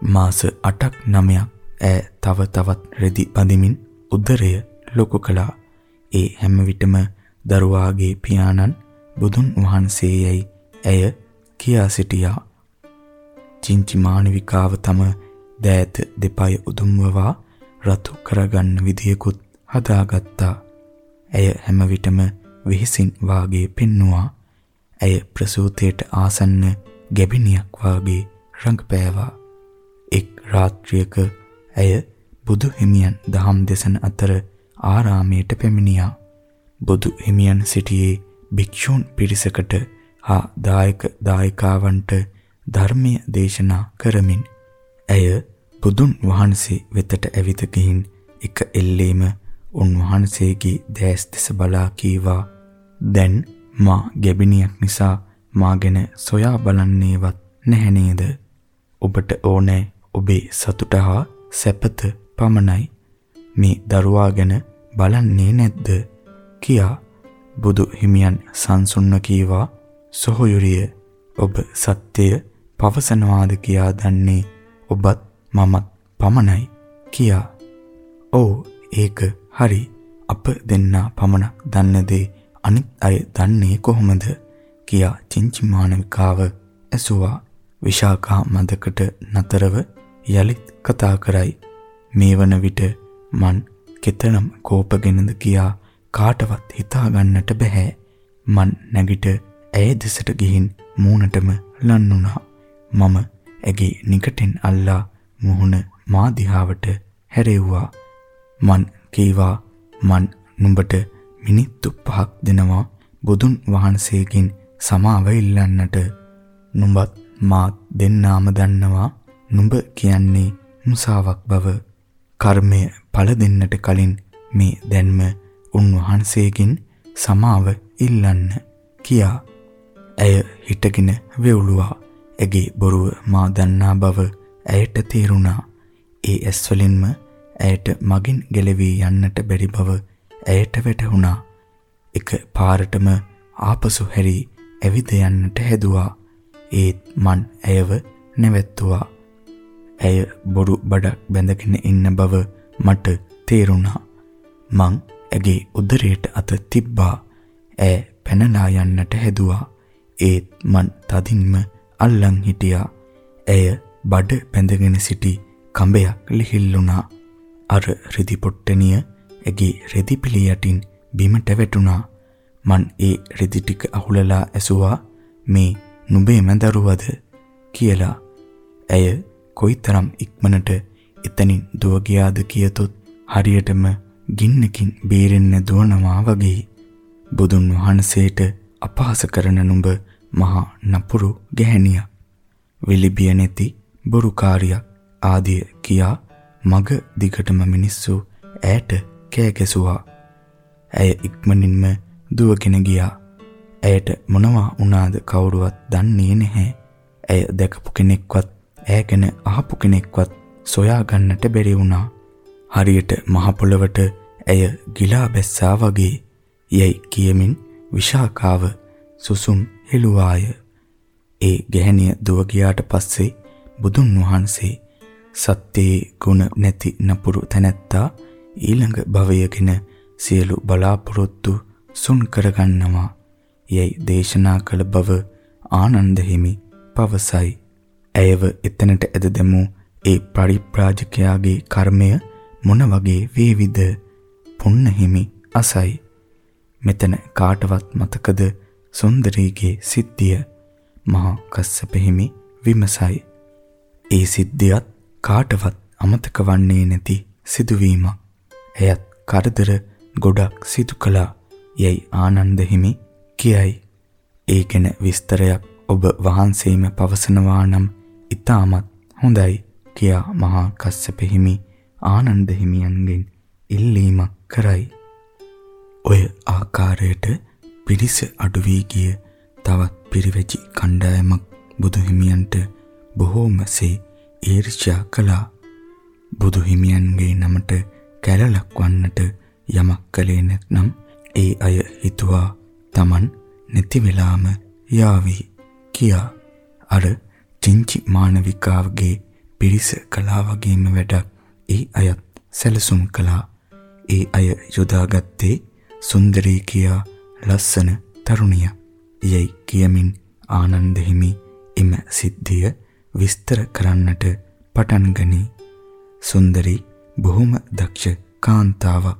මාස 8ක් 9ක් ඈ තව තවත් රෙදි බඳිමින් උදරය ලොකු කළා. ඒ හැම විටම දරුවාගේ පියාණන් බුදුන් වහන්සේයයි ඇය කියා සිටියා. චින්චි මානවිකාව තම දෑත දෙපය උදුම්වවා රතු කරගන්න විදියකුත් හදාගත්තා. ඇය හැම විටම වෙහිසින් වාගේ පෙන්නවා. ඇය ප්‍රසූතියට ආසන්න ගැබිනියක් වාගේ රඟපෑවා. එක් රාත්‍රියක ඇය බුදු හිමියන් දහම් දෙසන අතර ආරාමයට පැමිණියා. බුදු හිමියන් සිටියේ භික්ෂූන් පිරිසකට හා දායක දායිකාවන්ට ධර්මය දේශනා කරමින් ඇය බුදුන් වහන්සේ වෙතට ඇවිත ගිහින් එක එල්ලේම උන්වහන්සේගේ දැස් දෙස බලා කීවා. දැන් මා ගැබිනියක් නිසා මා ගැන සොයා බලන්නේවත් නැහැ නේද? ඔබට ඕනෑ ඔබේ සතුට හා සැපත පමණයි. මේ දරුවා ගැන බලන්නේ නැද්ද? කියා බුදු හිමියන් සංසුන්ව කීවා. සොහොයුරිය ඔබ සත්‍යය පවසනවාද කියා දන්නේ ඔබත් මමත් පමණයි කියා. "ඔව් ඒක හරි. අප දෙන්නා පමණක් දන්න දේ අනිත් අය දන්නේ කොහොමද?" කියා චින්චි මානවිකාව ඇසුවා. විශාඛා මදකට නතරව යලිත් කතා කරයි. මේ වන විට මන් කෙතරම් කෝපගෙනද කියා කාටවත් හිතා ගන්නට බෑ. මන් නැගිට ඇය දෙසට ගිහින් මූණටම ලන්නුණා. මම ඇගේ නිකටෙන් අල්ලා මුහුණ මා දිහාවට හැරෙව්වා. මන් කීවා මන් නුඹට මිනිත්තු පහක් දෙනවා බුදුන් වහන්සේගෙන් සමාව ඉල්ලන්නට. නුඹත් මාත් දෙන්නාම දන්නවා නුඹ කියන්නේ මුසාවක් බව. කර්මය ඵල දෙන්නට කලින් මේ දැන්ම උන්වහන්සේගෙන් සමාව ඉල්ලන්න කියා ඇය හිටගෙන වෙවුලුවා. ඇගේ බොරුව මා දන්නා බව ඇයට තේරුණා. ඒ ඇස් වලින්ම ඇයට මගින් ගැලවී යන්නට බැරි බව ඇයට වැටහුණා. එක පාරටම ආපසු හැරි ඇවිද යන්නට හැදුවා. ඒත් මන් ඇයව නැවැත්තුවා. ඇය බොරු බඩක් බැඳගෙන ඉන්න බව මට තේරුණා. මං ඇගේ උදරයට අත තිබ්බා. ඈ පැනලා යන්නට හැදුවා. ඒත් මන් තදින්ම අල්ලන් හිටියා. ඇය බඩ බැඳගෙන සිටි කඹයක් ලිහිල්ලුණා. අර රෙදි පොට්ටනිය ඇගේ රෙදි පිළි යටින් බිමට වැටුණා. මන් ඒ රෙදි ටික අහුලලා ඇසුවා මේ නුඹේම දරුවද කියලා. ඇය කොයිතරම් ඉක්මනට එතනින් දුව ගියාද කියතොත් හරියටම ගින්නකින් බේරෙන්න දුවනවා වගේ. බුදුන් වහන්සේට අපහාස කරන නුඹ මහා නපුරු ගැහැණියක්. විලිබිය නැති බොරුකාරියක් ආදිය කියා මග දිගටම මිනිස්සු ඈට කෑ ගැසුවා. ඇය ඉක්මනින්ම දුවගෙන ගියා. ඇයට මොනවා වුණාද කවුරුවත් දන්නේ නැහැ. ඇය දැකපු කෙනෙක්වත් ඈ ගැන අහපු කෙනෙක්වත් සොයා ගන්නට බැරි වුණා. හරියට මහ පොළවට ඇය ගිලා බැස්සා වගේ යයි කියමින් විශාකාව සුසුම් හෙළුවාය. ඒ ගැහණිය දුව ගියාට පස්සේ බුදුන් වහන්සේ සත්‍යයේ ගුණ නැති නපුරු තැනැත්තා ඊළඟ භවයගෙන සියලු බලාපොරොත්තු සුන් කරගන්නවා යයි දේශනා කළ බව ආනන්ද හිමි පවසයි. ඇයව එතනට ඇද දැමූ ඒ පරිප්‍රාජකයාගේ කර්මය මොන වගේ වේවිද පුන්න හිමි අසයි මෙතන කාටවත් මතකද සුන්දරීගේ සිද්ධිය මහා කස්සප හිමි විමසයි. ඒ සිද්ධියත් කාටවත් අමතක වන්නේ නැති සිදුවීමක්. එයත් කරදර ගොඩක් සිදු කළා. යයි ආනන්ද හිමි කියයි. ඒ ගැන විස්තරයක් ඔබ වහන්සේම පවසනවා නම් ඊටමත් හොඳයි කියා මහා කස්සප හිමි ආනන්ද හිමියන්ගෙන් ඉල්ලීමක් කරයි. ඔය ආකාරයට පිරිස අඩු වී ගිය තවත් පිරිවැජි කණ්ඩායමක් බුදු හිමියන්ට බොහෝමසේ ඊර්ෂ්‍යා කළා. බුදු හිමියන්ගේ නමට කැලලක් වන්නට යමක් කළේ නැත්නම් ඒ අය හිතුවා Taman නැති වෙලාම යාවි කියා අර චින්චි මානවිකාවගේ පිරිස කලා වගේම වැඩක් ඒ අයත් සැලසුම් කළා. ඒ අය යොදාගත්තේ සුන්දරී කියා ලස්සන තරුණිය. යයි කියමින් ආනන්ද හිමි එම සිද්ධිය විස්තර කරන්නට පටන් ගනී. සුන්දරී බොහොම දක්ෂ කාන්තාවක්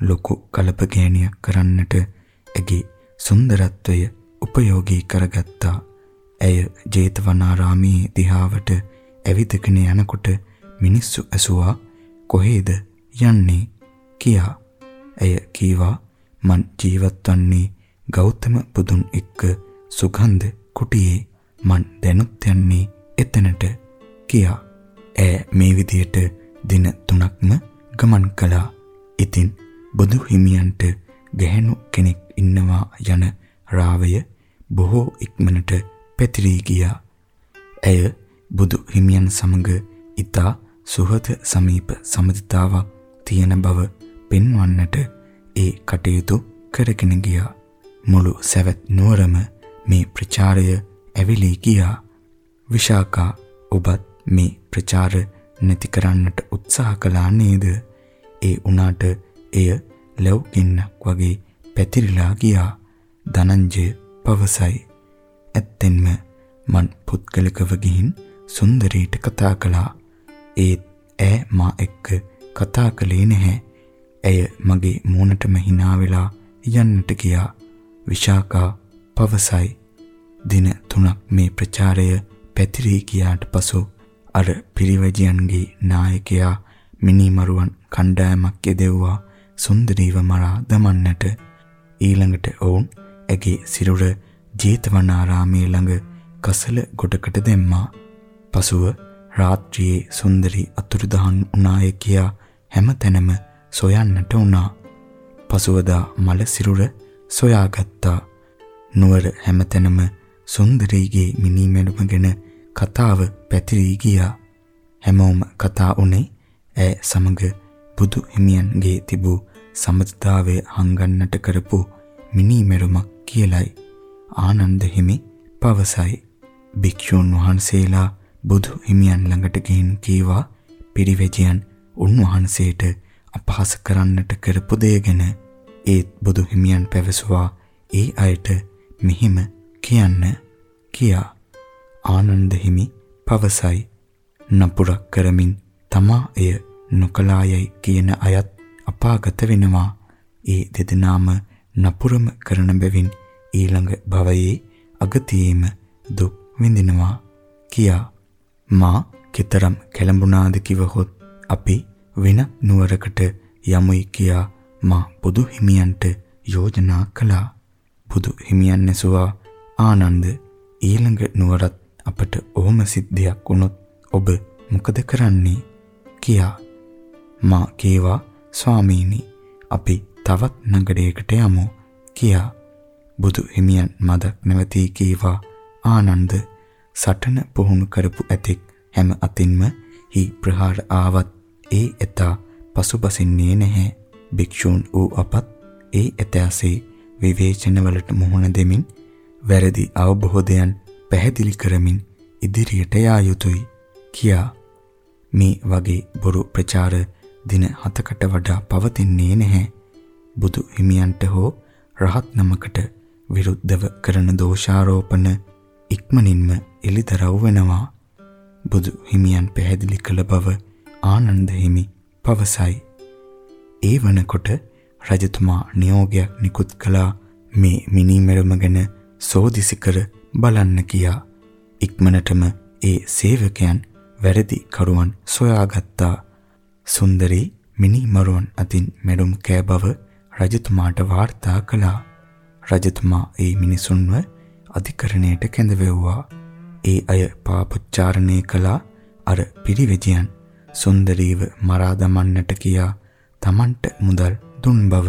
ලොකු කලපගෑනියක් කරන්නට ඇගේ සුන්දරත්වය උපයෝගී කරගත්තා. ඇය ජේතවනාරාමේ දිහාවට ඇවිදගෙන යනකොට මිනිස්සු ඇසුවා කොහේද යන්නේ කියා. ඇය කීවා මං ජීවත් වන්නේ ගෞතම බුදුන් එක්ක සුගන්ධ කුටියේ මං දැනුත් යන්නේ එතනට කියා. ඈ මේ විදියට දින තුනක්ම ගමන් කළා. ඉතින් බුදු හිමියන්ට ගැහැණු කෙනෙක් ඉන්නවා යන රාවය බොහෝ ඉක්මනට පැතිරී ගියා. ඇය බුදු හිමියන් සමග ඊතා සුහද සමීප සමදිතාවක් තියෙන බව පෙන්වන්නට ඒ කටයුතු කරගෙන ගියා. මුළු සැවැත් නුවරම මේ ප්‍රචාරය ඇවිලී ගියා. විශාකා ඔබත් මේ ප්‍රචාර නැති කරන්නට උත්සාහ කළා නේද? ඒ උනාට එය ලැබුගින්නක් වගේ පැතිරිලා ගියා. ධනංජය පවසයි. ඇත්තෙන්ම මන් පුද්ගලිකව ගිහින් සුන්දරීට කතා කළා. ඒත් ඈ මා එක්ක කතා කළේ නැහැ. ඇය මගේ මූණටම hina වෙලා යන්නට ගියා. විශාකා පවසයි. දින තුනක් මේ ප්‍රචාරය පැතිරී ගියාට පසු අර පිරිවැජියන්ගේ නායකයා මිනිමරුවන් කණ්ඩායමක් යෙදෙව්වා සුන්දරීව මරා දමන්නට ඊළඟට ඔවුන් ඇගේ සිරුර ජේතවනාරාමයේ ළඟ කසල ගොඩකට දැම්මා. පසුව රාත්‍රියේ සුන්දරි අතුරුදහන් වුණාය කියා හැමතැනම සොයන්නට වුණා. පසුවදා මල සිරුර සොයාගත්තා. නුවර හැමතැනම සුන්දරීගේ මිනිමැඩුම ගැන කතාව පැතිරී ගියා. හැමෝම කතා උනේ ඈ සමග බුදු හිමියන්ගේ තිබූ සමස්තාවය හංගන්නට කරපු මිනිමැරුමක් කියලයි. ආනන්ද හිමි පවසයි. භික්ෂුන් වහන්සේලා බුදු හිමියන් ළඟට ගිහින් කීවා පිරිවැජියන් උන්වහන්සේට අපහාස කරන්නට කරපු දේ ගැන ඒත් බුදු හිමියන් පැවසුවා. ඒ අයට මෙහිම කියන්න කියා. ආනන්ද හිමි පවසයි. නපුරක් කරමින් තමා එය නොකලායයි කියන අයත් අපාගත වෙනවා. ඒ දෙදෙනාම නපුරම කරන බැවින් ඊළඟ භවයේ අගතියේම දුක් විඳිනවා කියා. මා කතරම් කැළඹුණාද කිවහොත් අපි වෙන නුවරකට යමුයි කියා මා බුදු හිමියන්ට යෝජනා කළා. බුදු හිමියන් ඇසුවා ආනන්ද ඊළඟ නුවරත් අපට ඕම සිද්ධියක් වුණොත් ඔබ මොකද කරන්නේ? කියා. මා කීවා ස්වාමීනි අපි තවත් නගරයකට යමු කියා. බුදු හිමියන් මදක් නැවතී කීවා ආනන්ද සටන පුහුණු කරපු ඇතෙක් හැම අතින්ම හි ප්‍රහාර ආවත් ඒ එතා පසුබසින්නේ නැහැ භික්ෂූන් වූ අපත් ඒ එතැසේ විවේචනවලට මුහුණ දෙමින් වැරදි අවබෝධයන් පැහැදිලි කරමින් ඉදිරියට යා යුතුය කියා මේ වගේ බොරු ප්‍රචාර දින 7කට වඩා පවතින්නේ නැහැ බුදු හිමියන්ට හෝ රහත් නමකට විරුද්ධව කරන දෝෂාරෝපණ ඉක්මනින්ම එලිදරව් වෙනවා. බුදු හිමියන් පැහැදිලි කළ බව ආනන්ද හිමි පවසයි. ඒ වනකොට රජතුමා නියෝගයක් නිකුත් කළා මේ මිනිමෙරම ගැන සෝදිසි කර බලන්න කියා. ඉක්මනටම ඒ සේවකයන් වැරදි කරුවන් සොයාගත්තා. සුන්දරී මිනිමරුවන් අතින් මෙඩුම් කෑ බව රජතුමාට වාර්තා කළා. රජතුමා ඒ මිනිසුන්ව අධිකරණයට කැඳවෙව්වා. ඒ අය පාපොච්චාරණය කළා අර පිරිවෙජියන් සුන්දරීව මරා දමන්නට කියා Tamanට මුදල් දුන් බව.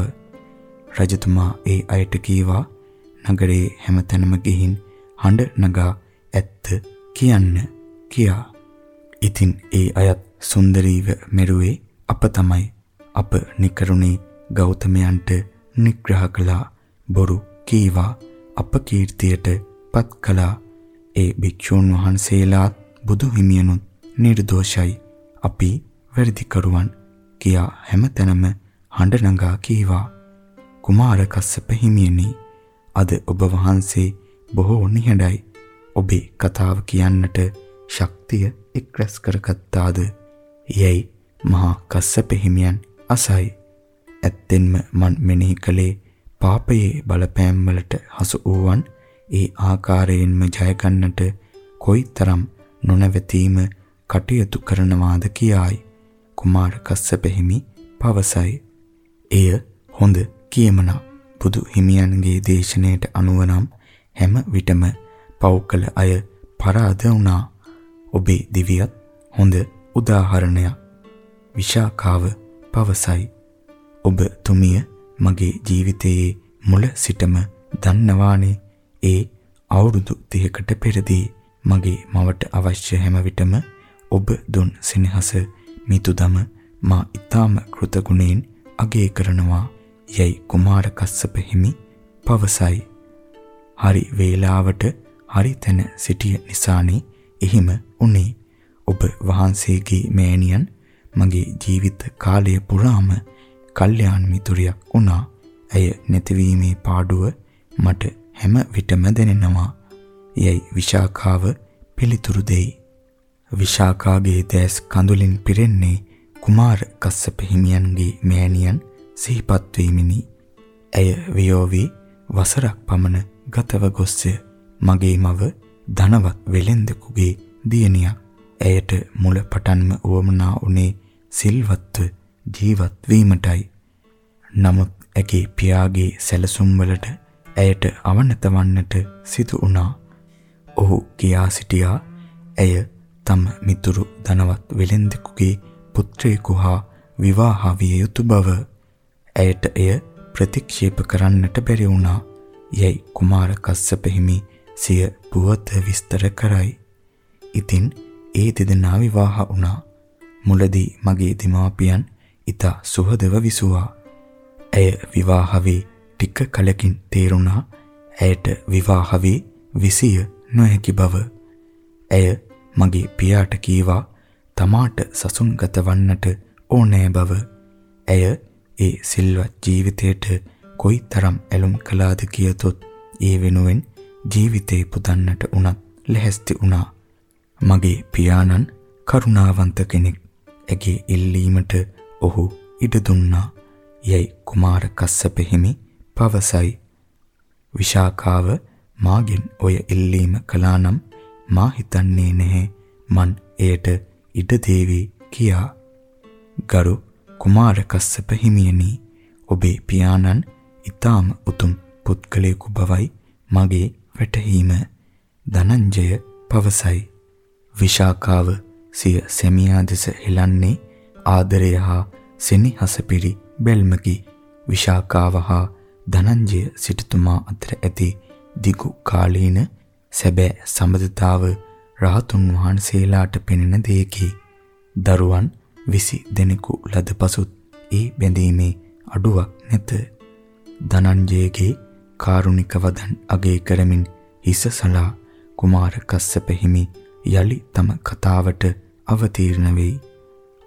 රජතුමා ඒ අයට කීවා නගරේ හැමතැනම ගිහින් හඬ නගා ඇත්ත කියන්න කියා. ඉතින් ඒ අයත් සුන්දරීව මෙරුවේ අප තමයි. අප නිකරුණේ ගෞතමයන්ට නිග්‍රහ කළා බොරු කීවා අපකීර්තියට පත් කළා ඒ භික්ෂූන් වහන්සේලාත් බුදු හිමියනුත් නිර්දෝෂයි අපි වැඩිකරුවන් කියා හැමතැනම හඬ නගා කීවා. කුමාර කස්සප හිමියනි අද ඔබ වහන්සේ බොහෝ නිහඬයි. ඔබේ කතාව කියන්නට ශක්තිය එක්රැස් කරගත්තාද? යයි මහා කස්සප හිමියන් අසයි. ඇත්තෙන්ම මන් මෙනෙහි කළේ පාපයේ බලපෑම් වලට හසු වූවන් ඒ ආකාරයෙන්ම ජය ගන්නට කොයිතරම් නොනවතීම කටයුතු කරනවාද කියායි කුමාර කස්සප හිමි පවසයි. එය හොඳ කියමනක්. බුදු හිමියන්ගේ දේශනාවට අනුව නම් හැම විටම පෞකල අය පරාද වුණා. ඔබේ දිවියත් හොඳ උදාහරණයක්. විශාකාව පවසයි. ඔබ තුමිය මගේ ජීවිතයේ මුල සිටම දන්නවානේ ඒ අවුරුදු 30කට පෙරදී මගේ මවට අවශ්‍ය හැම විටම ඔබ දුන් සෙනෙහස මිතුදම මා ඊටාම කෘතගුණයෙන් අගය කරනවා යයි කුමාර කස්සප හිමි පවසයි. හරි වේලාවට හරි තැන සිටිය නිසානේ එහෙම උනේ. ඔබ වහන්සේගේ මෑණියන් මගේ ජීවිත කාලය පුරාම කල්යාණ මිතුරියක් වුණා. ඇය නැතිවීමේ පාඩුව මට හැම විටම දැනෙනවා. යයි විශාඛාව පිළිතුරු දෙයි. විශාඛාගේ දැස් කඳුලින් පිරෙන්නේ කුමාර කස්සප හිමියන්ගේ මෑණියන් සිහිපත් වීමිනි. ඇය වියෝවි වසරක් පමණ ගතව ගොස්ය. මගේ මව ධනවත් වෙලෙන්දෙකුගේ දියණියක්. ඇයට මුල පටන්ම උවමනා උනේ සිල්වත්ව ජීවත් වීමටයි. නමුත් ඇගේ පියාගේ සැලසුම් වලට ඇයට අවනත වන්නට සිදු වුණා. ඔහු කියා සිටියා ඇය තම මිතුරු ධනවත් වෙලෙන්දෙකුගේ පුත්‍රයෙකු හා විවාහ විය යුතු බව. ඇයට එය ප්‍රතික්ෂේප කරන්නට බැරි වුණා. යයි කුමාර කස්සප හිමි සිය පුවත විස්තර කරයි. ඉතින් ඒ දෙදෙනා විවාහ වුණා. මුලදී මගේ දෙමාපියන් ඊට සුහදව විසුවා. ඇය විවාහ වී ටික කලකින් තේරුණා ඇයට විවාහ වී විසිය නොහැකි බව. ඇය මගේ පියාට කීවා තමාට සසුන්ගත වන්නට ඕනෑ බව. ඇය ඒ සිල්වත් ජීවිතයට කොයිතරම් ඇලුම් කළාද කියතොත් ඒ වෙනුවෙන් ජීවිතේ පුදන්නට උනත් ලැහැස්ති වුණා. මගේ පියාණන් කරුණාවන්ත කෙනෙක්. ඇගේ ඉල්ලීමට ඔහු ඉඩ දුන්නා. යයි කුමාර කස්සප හිමි පවසයි. විශාඛාව මාගෙන් ඔය ඉල්ලීම කළානම් මා හිතන්නේ නැහැ මන් එයට ඉඩ දේවි කියා. ගරු කුමාර කස්සප හිමියනි ඔබේ පියාණන් ඊටාම උතුම් පුත්කලයෙකු බවයි මගේ වැටහීම ධනංජය පවසයි. විශාඛාව සිය සෙමියා දෙස හෙලන්නේ ආදරය හා සෙනෙහස පිරි බැල්මකි. විශාඛාව හා ධනංජය සිටුතුමා අතර ඇති දිගු කාලීන සැබෑ සම්බන්ධතාව රහතුන් වහන්සේලාට පෙනෙන දෙයකි. දරුවන් 20 දෙනෙකු ලද පසුත් ඒ බැඳීමේ අඩුවක් නැත. ධනංජයගේ කාරුණික වදන් අගය කරමින් හිස සලා කුමාර කස්සප හිමි යලි තම කතාවට අවතීර්ණ වෙයි.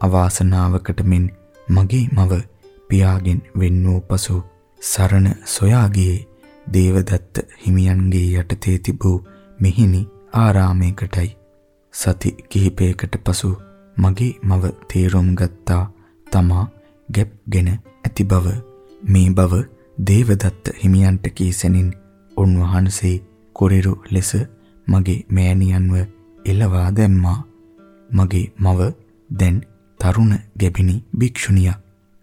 අවාසනාවකට මෙන් මගේ මව පියාගෙන් වෙන් වූ පසු සරණ සොයා ගියේ දේවදත්ත හිමියන්ගේ යටතේ තිබූ මිහිණි ආරාමයකටයි. සති කිහිපයකට පසු මගේ මව තීරුම් ගත්තා තමා ගැප්ගෙන ඇති බව මේ බව දේවදත්ත හිමියන්ට කීසෙනින් උන්වහන්සේ කොරිරු ලෙස මගේ මෑණියන්ව එළවා දැම්මා. මගේ මව දැන් තරුණ ගැබිනි භික්ෂුණියක්.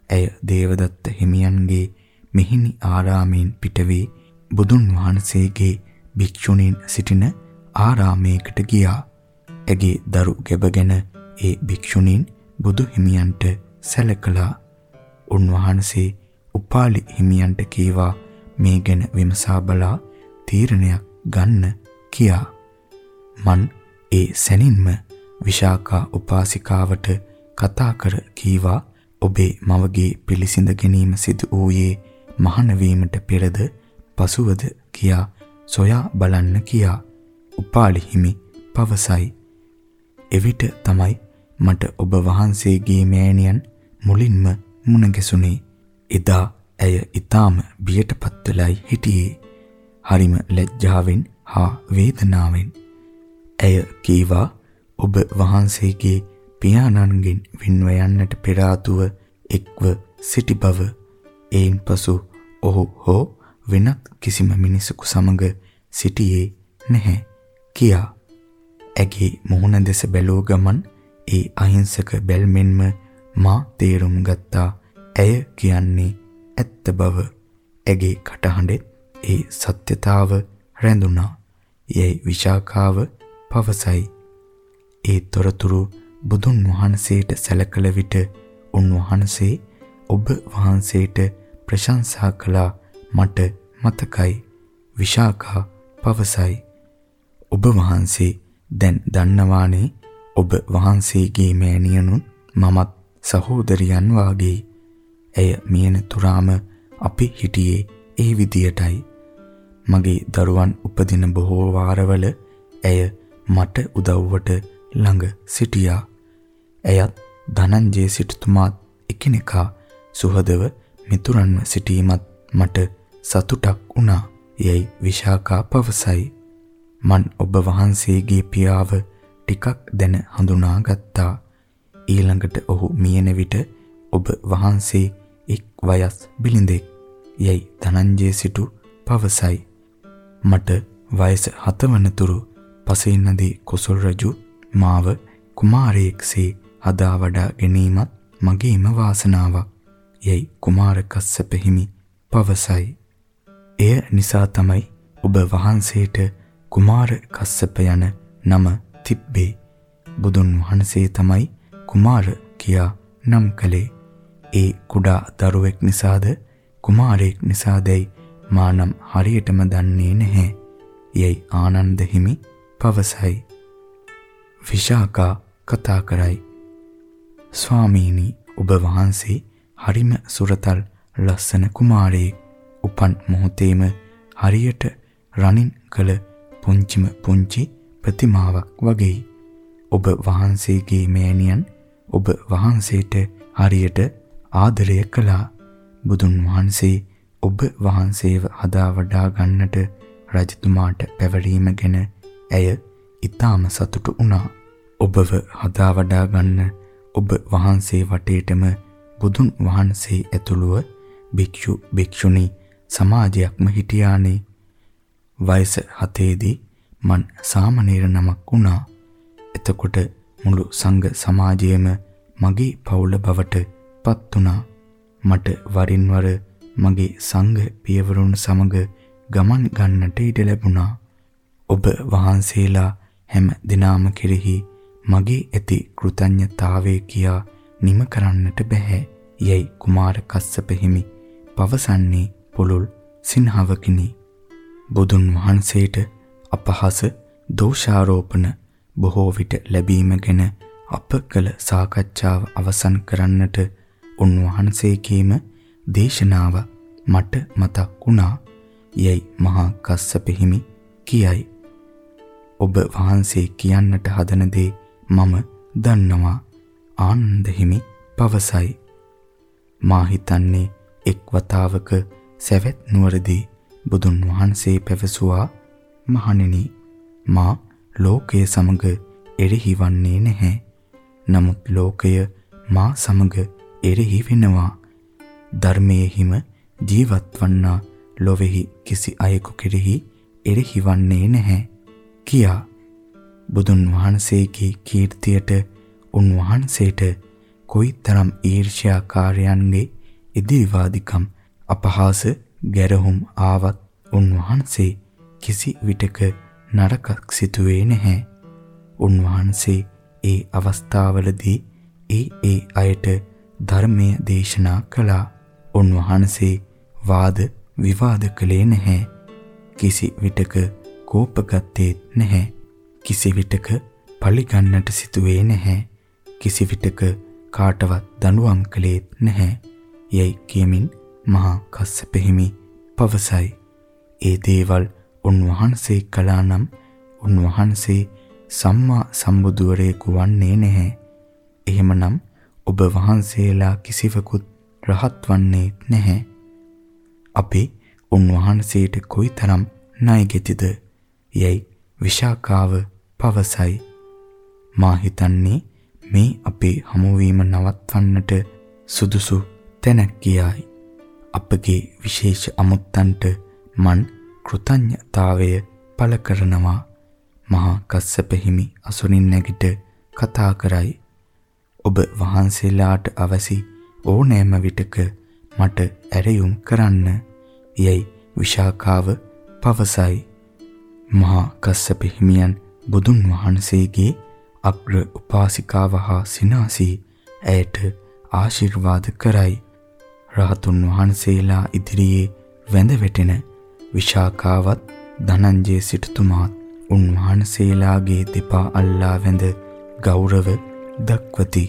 ඇය දේවදත්ත හිමියන්ගේ මෙහිණි ආරාමයෙන් පිටවී බුදුන් වහන්සේගේ භික්ෂුණීන් සිටින ආරාමයකට ගියා. ඇගේ දරු ගැබගෙන ඒ භික්ෂුණීන් බුදු හිමියන්ට සැලකලා උන්වහන්සේ උපාලි හිමියන්ට කීවා මේ ගැන විමසා බලා තීරණයක් ගන්න කියා. මන් ඒ සැනින්ම විශාකා උපාසිකාවට කතා කර කීවා ඔබේ මවගේ පිළිසිඳ ගැනීම සිදු වූයේ මහාන වීමට පෙරද පසුවද කියා සොයා බලන්න කියා උපාලි හිමි පවසයි. එවිට තමයි මට ඔබ වහන්සේගේ මෑණියන් මුලින්ම මුණ ගැසුනේ. එදා ඇය ඊටාම බියටපත් වෙලයි හිටියේ. හරිම ලැජ්ජාවෙන් හා වේදනාවෙන්. ඇය කීවා ඔබ වහන්සේගේ පියාණන්ගෙන් වින්ව යන්නට පෙර එක්ව සිටි බව එයින් පසු ඔහු හෝ වෙනත් කිසිම මිනිසෙකු සමග සිටියේ නැහැ කියා. ඇගේ මුහුණ දෙස බැලූ ගමන් ඒ අහිංසක බැල්මෙන්ම මා තේරුම් ගත්තා. ඇය කියන්නේ ඇත්ත බව. ඇගේ කටහඬෙත් ඒ සත්‍යතාව රැඳුණා. යයි විශාඛාව පවසයි. ඒ තොරතුරු බුදුන් වහන්සේට සැලකල විට උන්වහන්සේ ඔබ වහන්සේට ප්‍රශංසා කළා. මට මතකයි. විශාඛා පවසයි. ඔබ වහන්සේ දැන් දන්නවානේ. ඔබ වහන්සේගේ මෑණියනුත් මමත් සහෝදරියන් වාගේ. ඇය මියන තුරාම අපි හිටියේ ඒ විදියටයි. මගේ දරුවන් උපදින බොහෝ වාරවල ඇය මට උදව්වට ළඟ සිටියා. ඇයත් ධනංජය සිටුතුමාත් එකිනෙකා සුහදව මිතුරන්ව සිටීමත් මට සතුටක් වුණා. යයි විශාකා පවසයි. මන් ඔබ වහන්සේගේ පියාව ටිකක් දැන හඳුනා ගත්තා. ඊළඟට ඔහු මියන විට ඔබ වහන්සේ එක් වයස් බිලිඳෙක් යයි ධනංජය සිටු පවසයි. මට වයස 7 වනතුරු පසේනදී කොසල් රජු මාව කුමාරයෙක්සේ හදා වඩා ගැනීමත් මගේම වාසනාවක් යයි කුමාර කස්සප හිමි පවසයි. එය නිසා තමයි ඔබ වහන්සේට කුමාර කස්සප යන නම තිබ්බේ. බුදුන් වහන්සේ තමයි කුමාර කියා නම් කළේ. ඒ කුඩා දරුවෙක් නිසාද කුමාරයෙක් නිසාදයි මා නම් හරියටම දන්නේ නැහැ. යයි ආනන්ද හිමි පවසයි. විශාකා කතා කරයි. ස්වාමීනි ඔබ වහන්සේ හරිම සුරතල් ලස්සන කුමාරයෙක්. උපන් මොහොතේම හරියට රණින් කළ පුංචිම පුංචි ප්‍රතිමාවක් වගේ. ඔබ වහන්සේගේ මෑණියන් ඔබ වහන්සේට හරියට ආදරය කළා. බුදුන් වහන්සේ ඔබ වහන්සේව හදා වඩා ගන්නට රජතුමාට පැවරීම ගැන ඇය ඊටාම සතුටු වුණා. ඔබව හදා වඩා ගන්න ඔබ වහන්සේ වටේටම බුදුන් වහන්සේ ඇතුළුව භික්ෂු භික්ෂුණී සමාජයක්ම හිටියානේ. වයස 7ේදී මන් සාමණේර නමක් වුණා. එතකොට මුළු සංඝ සමාජයේම මගේ පවුල බවට පත් වුණා. මට වරින් වර මගේ සංඝ පියවරුන් සමග ගමන් ගන්නට ඉඩ ලැබුණා. ඔබ වහන්සේලා හැම දිනාම කෙරෙහි මගේ ඇති කෘතඥතාවය කියා නිම කරන්නට බෑ. යයි කුමාර කස්සප හිමි පවසන්නේ පුළුල් සිනහවකිනි. බුදුන් වහන්සේට අපහාස දෝෂාරෝපණ බොහෝ විට ලැබීම ගැන අප කළ සාකච්ඡාව අවසන් කරන්නට උන්වහන්සේගේම දේශනාව මට මතක් වුණා යයි මහා කස්සප හිමි කියයි. ඔබ වහන්සේ කියන්නට හදන දේ මම දන්නවා ආනන්ද හිමි පවසයි. මා හිතන්නේ එක් වතාවක සැවැත් නුවරදී බුදුන් වහන්සේ පැවසුවා මහණෙනි මා ලෝකය සමග එරෙහි වන්නේ නැහැ. නමුත් ලෝකය මා සමග එරෙහි වෙනවා. ධර්මයේ හිම ජීවත් වන්නා ලොවේහි කිසි අයෙකු කෙරෙහි එරෙහි වන්නේ නැහැ කියා බුදුන් වහන්සේගේ කීර්තියට උන්වහන්සේට කොයිතරම් ඊර්ෂ්‍යාකාරයන්ගේ ඉදිරිවාදිකම් අපහාස ගැරහුම් ආවත් උන්වහන්සේ කිසි විටක නරකක් සිතුවේ නැහැ. උන්වහන්සේ ඒ අවස්ථාවලදී ඒ ඒ අයට ධර්මය දේශනා කළා. උන්වහන්සේ වාද විවාද කළේ නැහැ. කිසි විටක කෝපගත්තේ නැහැ. කිසි විටක පරිගන්නට සිතුවේ නැහැ. කිසි විටක කාටවත් දඬුවම් කළේත් නැහැ. යයි කියමින් මහා කස්සප හිමි පවසයි. ඒ දේවල් උන්වහන්සේ කළා නම් උන්වහන්සේ සම්මා සම්බුදුවරයෙකු වන්නේ නැහැ. එහෙමනම් ඔබ වහන්සේලා කිසිවකුත් රහත් වන්නේ නැහැ. අපි උන්වහන්සේට කොයිතරම් ණයගෙතිද යයි විශාකාව පවසයි. මා හිතන්නේ මේ අපේ හමුවීම නවත්වන්නට සුදුසු තැනක් කියයි. අපගේ විශේෂ අමුත්තන්ට මන් කෘතඥතාවය පළ කරනවා. මහා කස්සප හිමි අසුනින් නැගිට කතා කරයි. ඔබ වහන්සේලාට අවසි ඕනෑම විටක මට ඇරයුම් කරන්න. යයි විශාකාව පවසයි. මහා කස්සප හිමියන් බුදුන් වහන්සේගේ අග්‍ර උපාසිකාව හා සිනාසී ඇයට ආශිර්වාද කරයි. රහතුන් වහන්සේලා ඉදිරියේ වැඳ වැටෙන විශාකාවත් ධනංජය සිටුතුමාත් උන්වහන්සේලාගේ දෙපා අල්ලා වැඳ ගෞරව දක්වති.